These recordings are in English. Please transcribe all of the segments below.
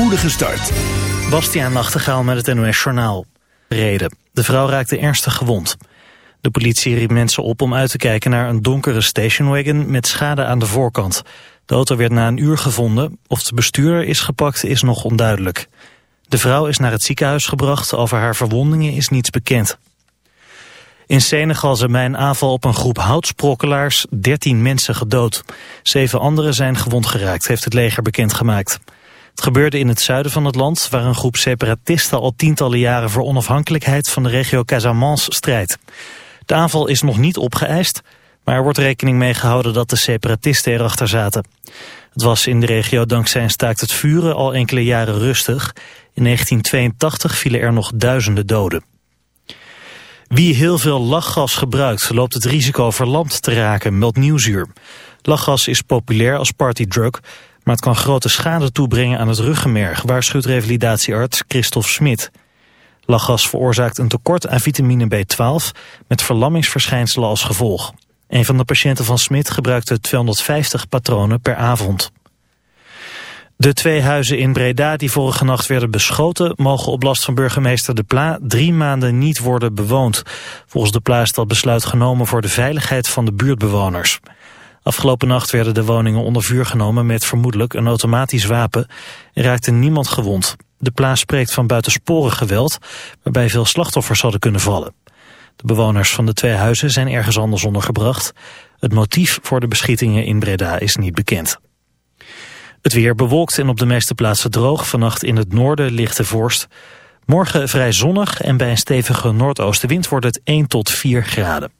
spoedige start. Bastiaan Nachtegaal met het NOS Journaal. Reden. De vrouw raakte ernstig gewond. De politie riep mensen op om uit te kijken naar een donkere stationwagon met schade aan de voorkant. De auto werd na een uur gevonden. Of de bestuurder is gepakt is nog onduidelijk. De vrouw is naar het ziekenhuis gebracht. Over haar verwondingen is niets bekend. In Senegal zijn bij een aanval op een groep houtsprokkelaars 13 mensen gedood. Zeven anderen zijn gewond geraakt, heeft het leger bekendgemaakt. Het gebeurde in het zuiden van het land, waar een groep separatisten al tientallen jaren voor onafhankelijkheid van de regio Casamance strijdt. De aanval is nog niet opgeëist, maar er wordt rekening mee gehouden dat de separatisten erachter zaten. Het was in de regio dankzij een staakt het vuren al enkele jaren rustig. In 1982 vielen er nog duizenden doden. Wie heel veel lachgas gebruikt, loopt het risico verlamd te raken, meldt Nieuwsuur. Lachgas is populair als partydrug, maar het kan grote schade toebrengen aan het ruggenmerg, waarschuwt revalidatiearts Christophe Smit. Lachgas veroorzaakt een tekort aan vitamine B12 met verlammingsverschijnselen als gevolg. Een van de patiënten van Smit gebruikte 250 patronen per avond. De twee huizen in Breda die vorige nacht werden beschoten... mogen op last van burgemeester De Pla drie maanden niet worden bewoond. Volgens De Pla is dat besluit genomen voor de veiligheid van de buurtbewoners. Afgelopen nacht werden de woningen onder vuur genomen met vermoedelijk een automatisch wapen. Er raakte niemand gewond. De Pla spreekt van buitensporig geweld, waarbij veel slachtoffers hadden kunnen vallen. De bewoners van de twee huizen zijn ergens anders ondergebracht. Het motief voor de beschietingen in Breda is niet bekend. Het weer bewolkt en op de meeste plaatsen droog. Vannacht in het noorden lichte vorst. Morgen vrij zonnig en bij een stevige noordoostenwind wordt het 1 tot 4 graden.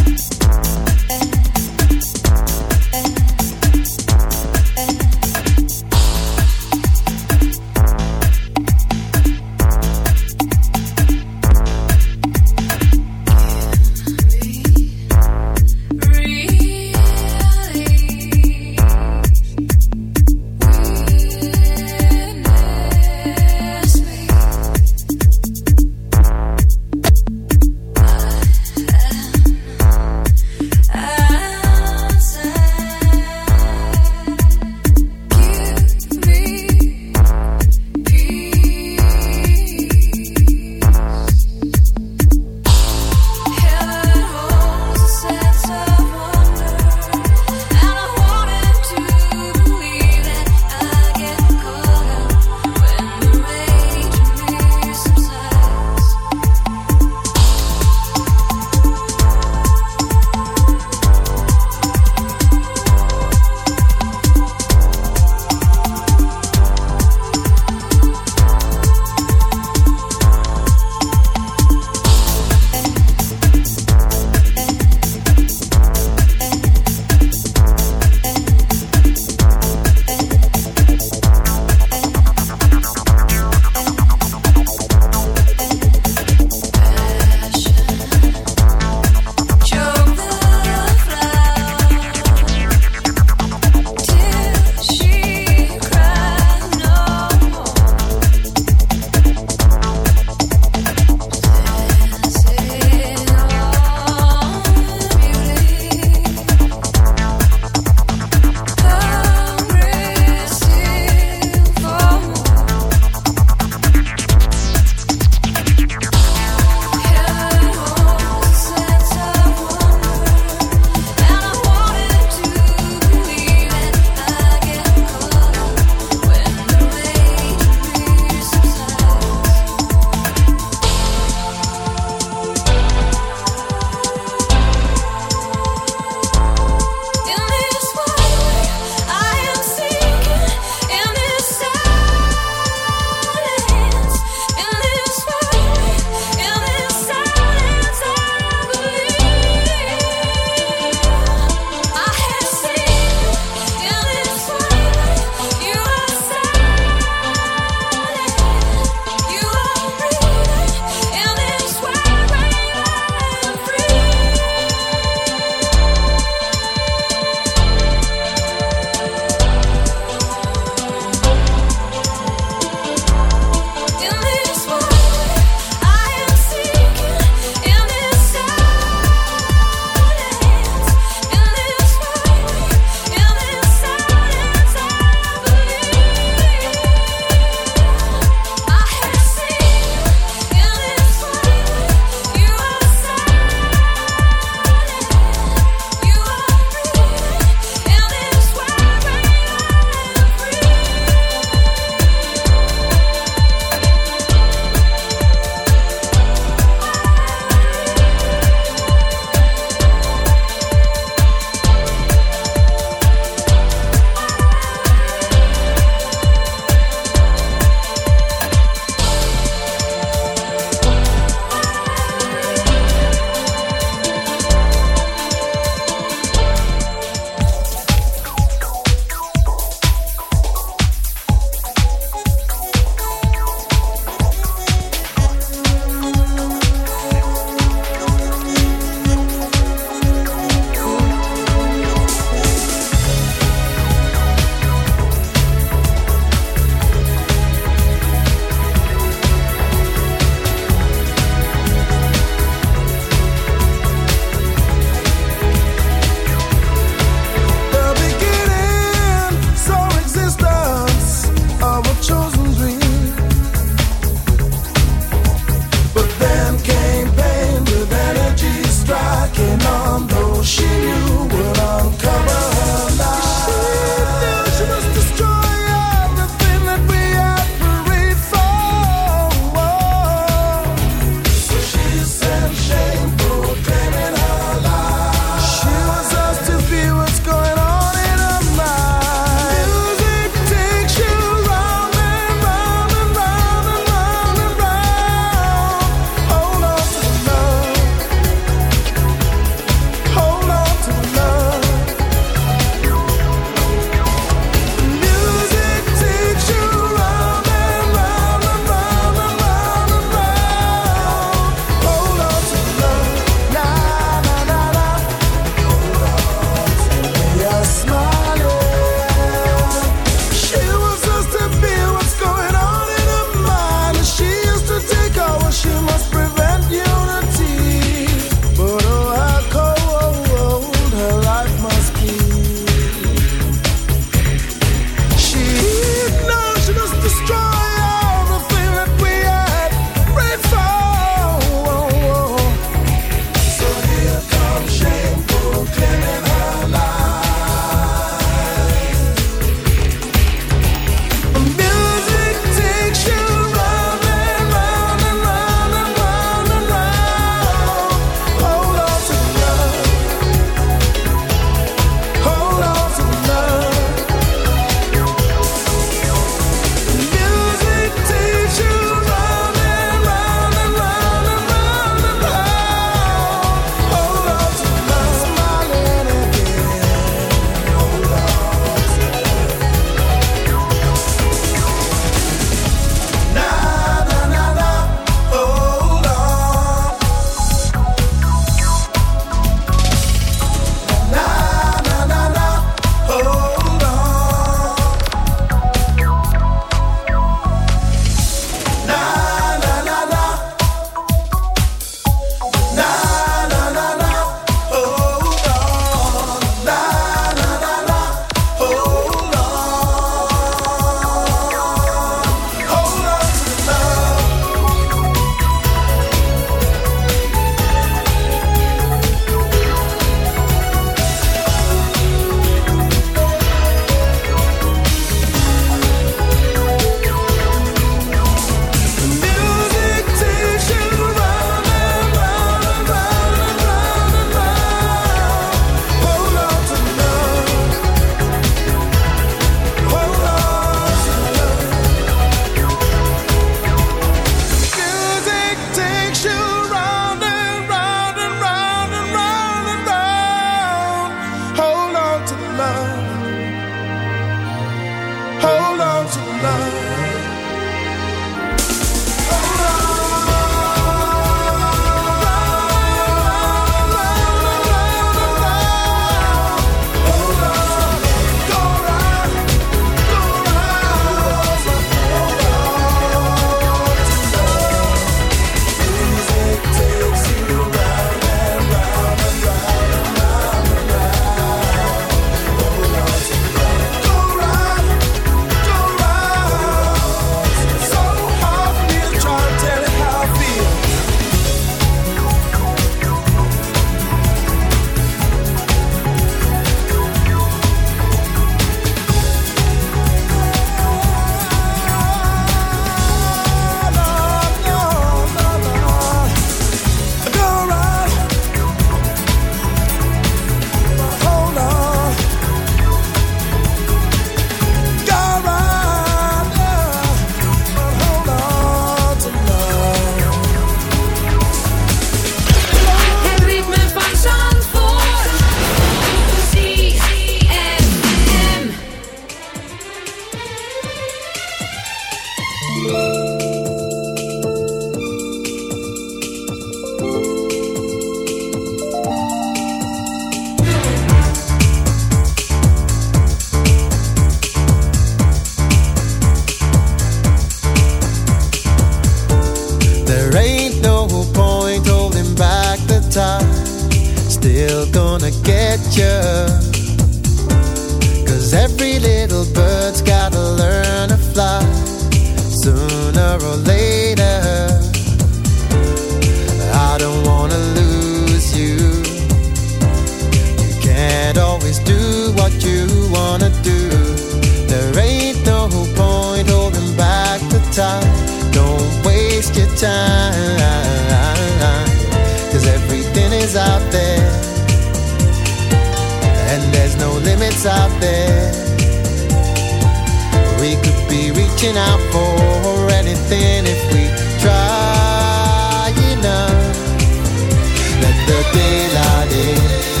let the daylight in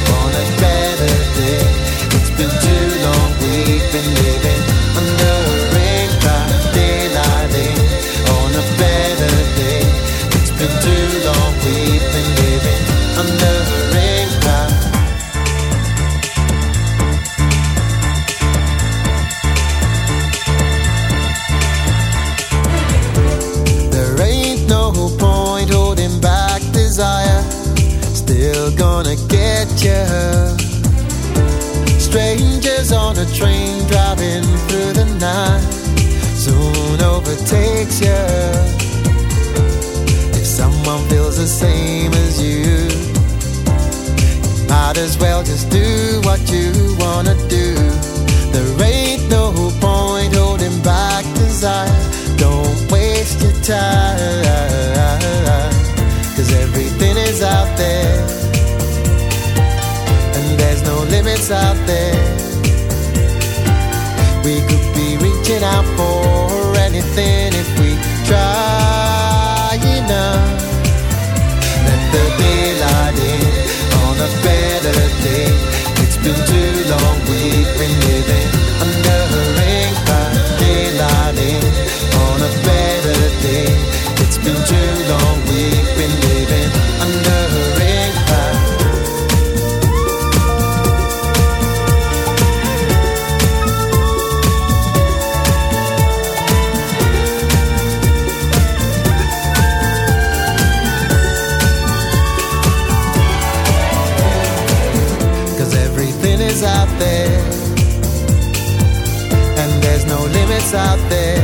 spirits out there.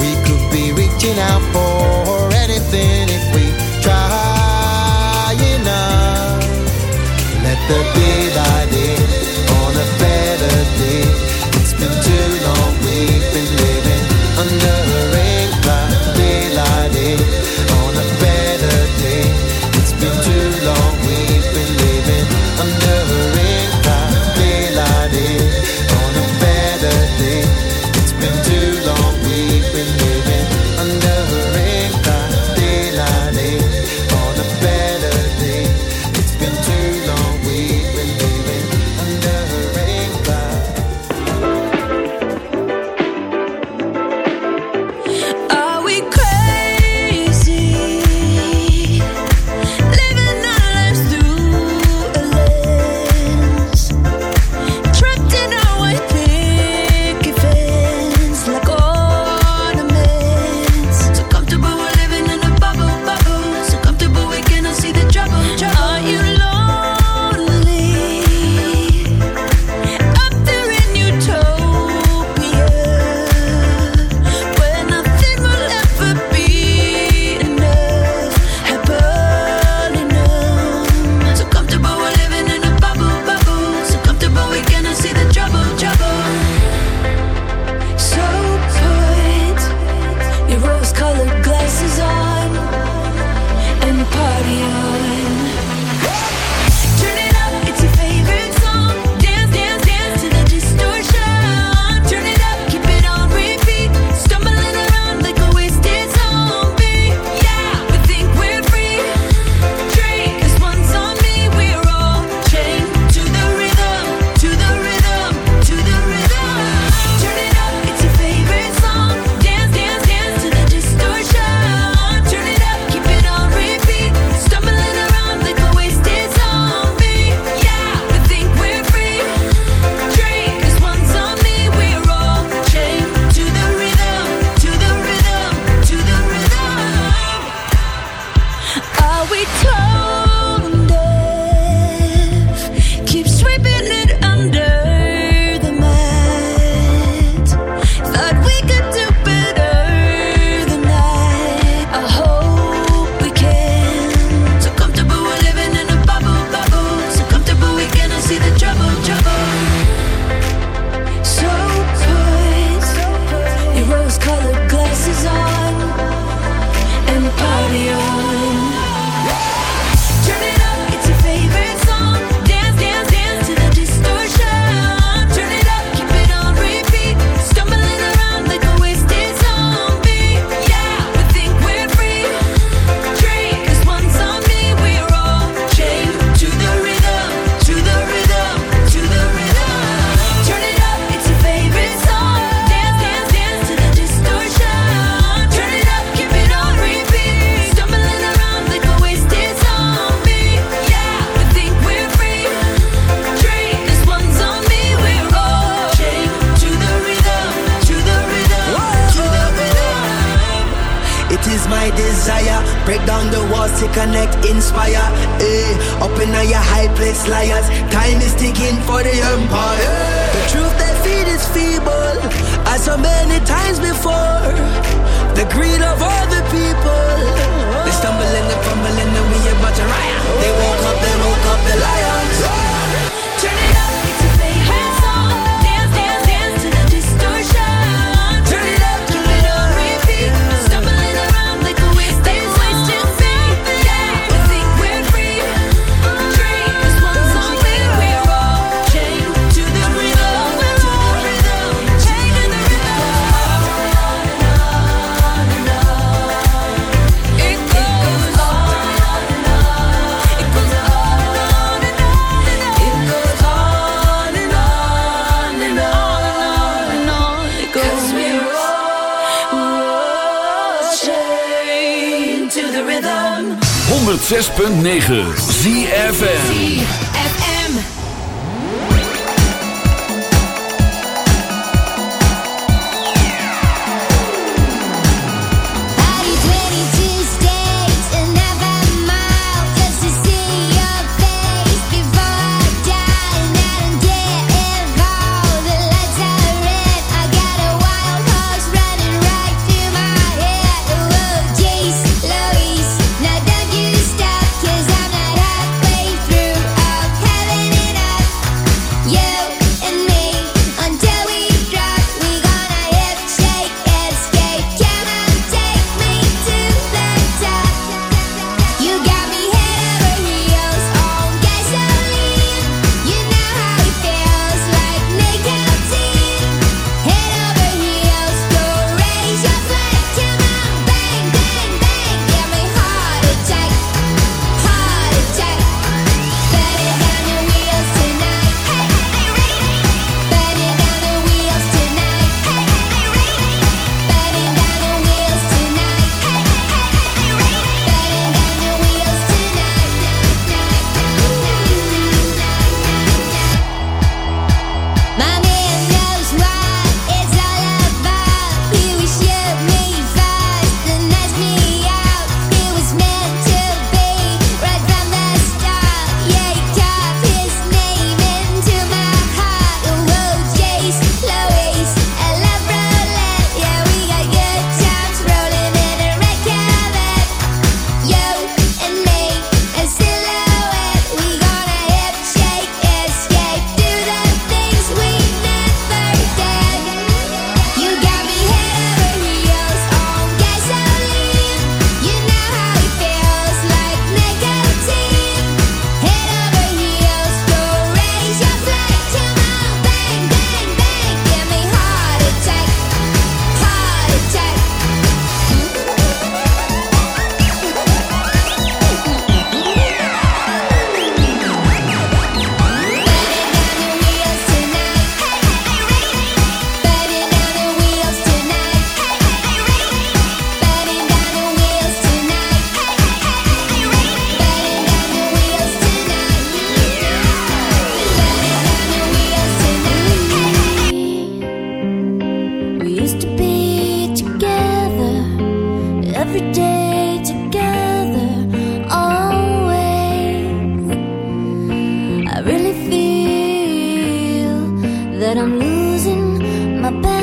We could be reaching out for anything if we try enough. Let the so many times before. The greed of other people. 106.9 ZFN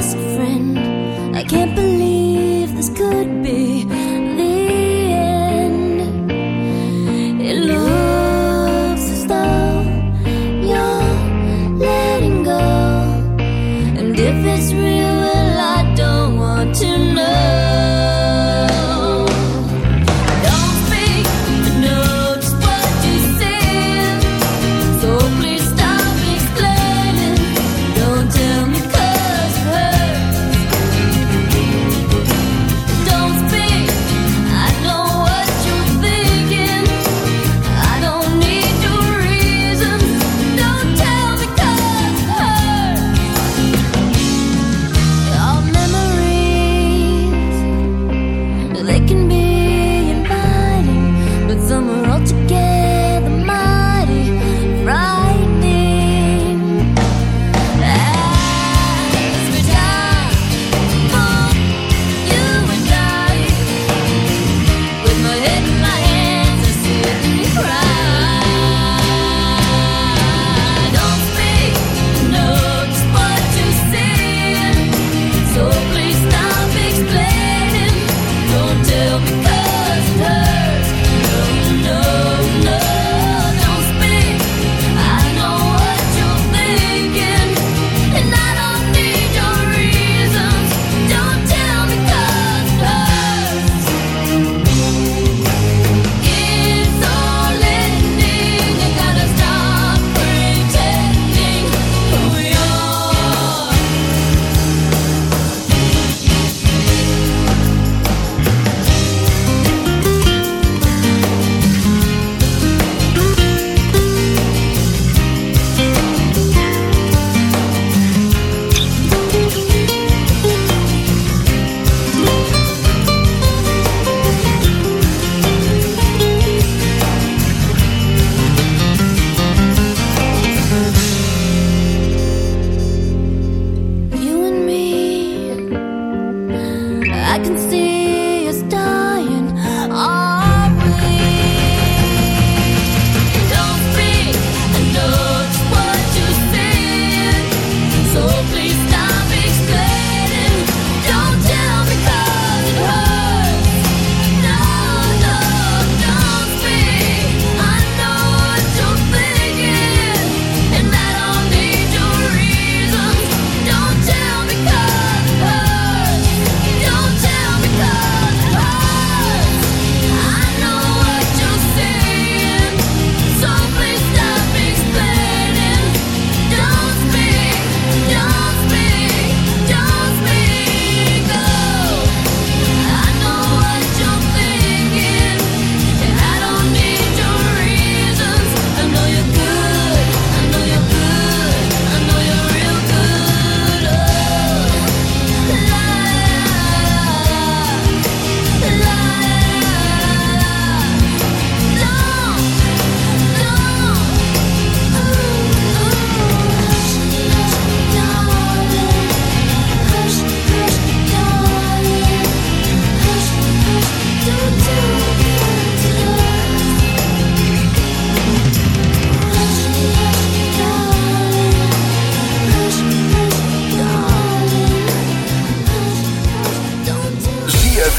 best friend. I can't believe this could be.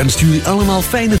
en stuur je allemaal fijne